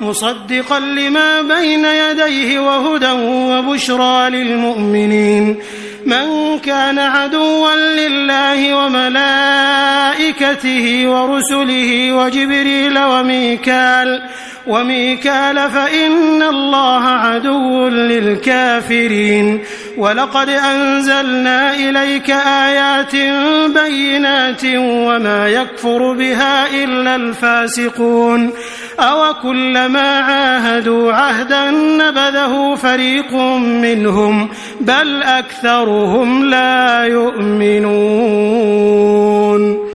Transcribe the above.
مصدقا لما بين يديه وهدى وبشرى للمؤمنين من كان عدوا لله وملائكته ورسله وجبريل وميكال وميكال فإن الله عدو للكافرين. ولقد أنزلنا إليك آيات بينات وما يكفر بها إلا الفاسقون. أو كلما عاهدوا عهدا نبذه فريق منهم بل أكثرهم لا يؤمنون.